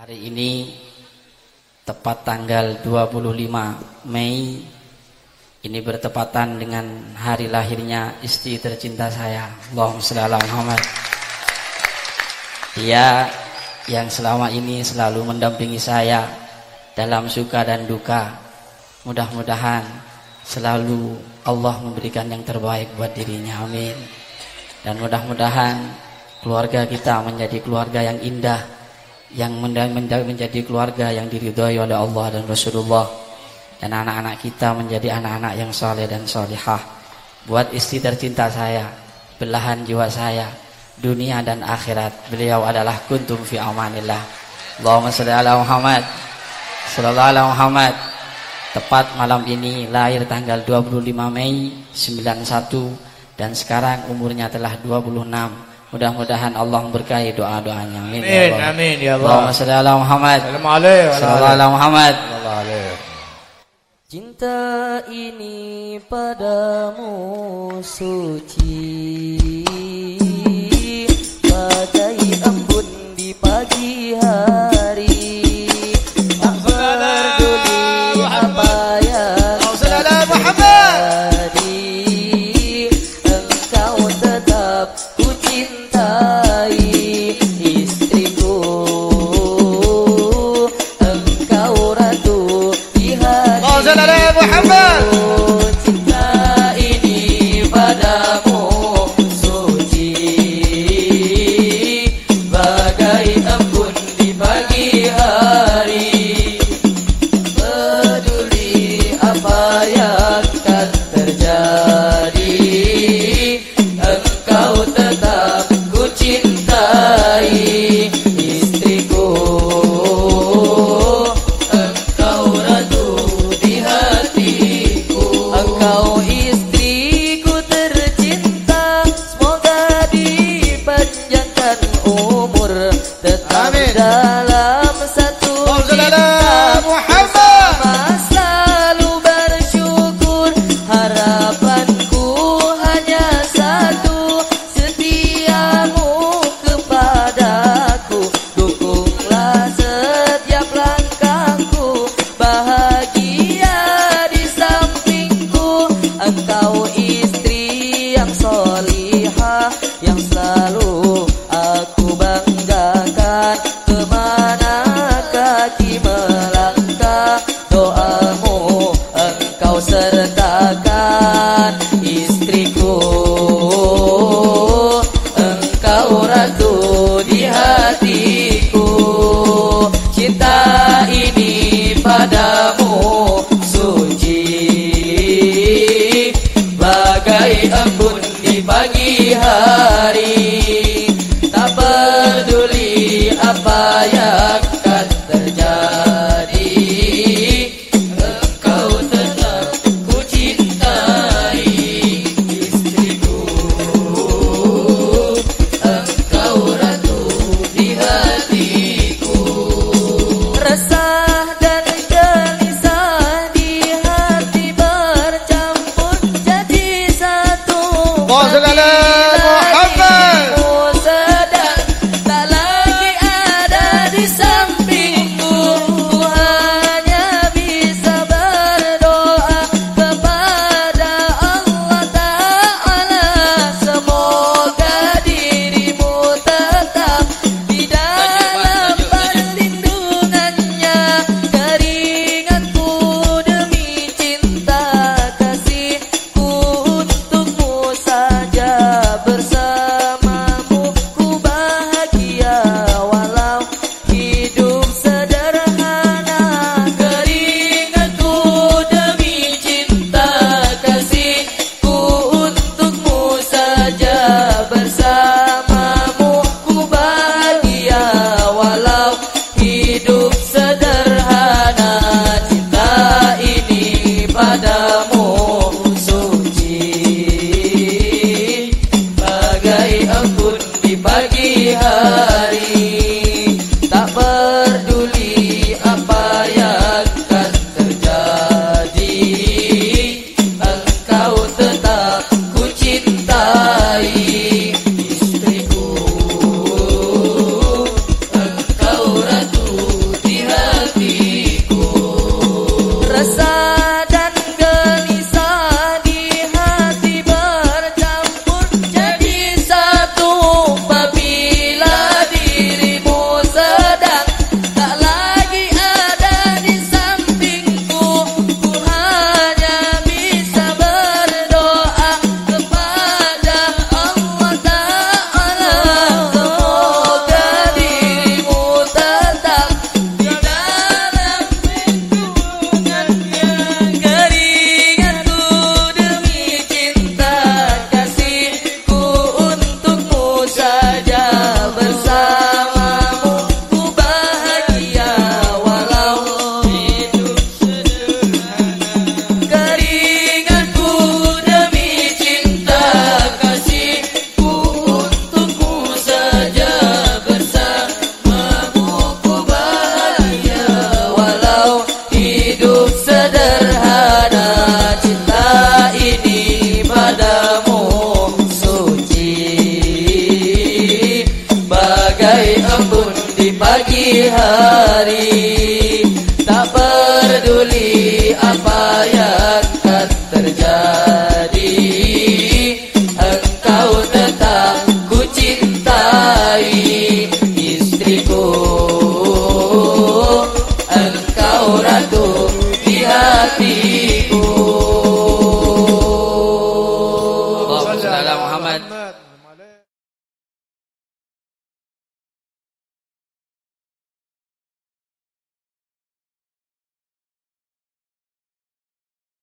Hari ini tepat tanggal 25 Mei ini bertepatan dengan hari lahirnya istri tercinta saya. Allahumma shalli ala Muhammad. Dia yang selama ini selalu mendampingi saya dalam suka dan duka. Mudah-mudahan selalu Allah memberikan yang terbaik buat dirinya. Amin. Dan mudah-mudahan keluarga kita menjadi keluarga yang indah yang menjadi keluarga yang diridhoi oleh Allah dan Rasulullah. Dan anak-anak kita menjadi anak-anak yang soleh dan solihah buat istri tercinta saya belahan jiwa saya dunia dan akhirat. Beliau adalah kuntum fi amanillah. Allahumma salli ala Muhammad. Sallallahu ala Muhammad. Tepat malam ini lahir tanggal 25 Mei 91 dan sekarang umurnya telah 26 Mudah-mudahan Allah memberkahi doa-doanya. Amin. Ya amin, ya amin ya Allah. Allahumma shalli ala Muhammad. Sallallahu alaihi Muhammad. Cinta ini padamu suci Above. abaya aquí. Jai embun di pagi hari. Tak peduli apa yang akan terjadi. Engkau tetap ku cintai istriku. Engkau ratu di hatiku. Allahumma salli ala Muhammad.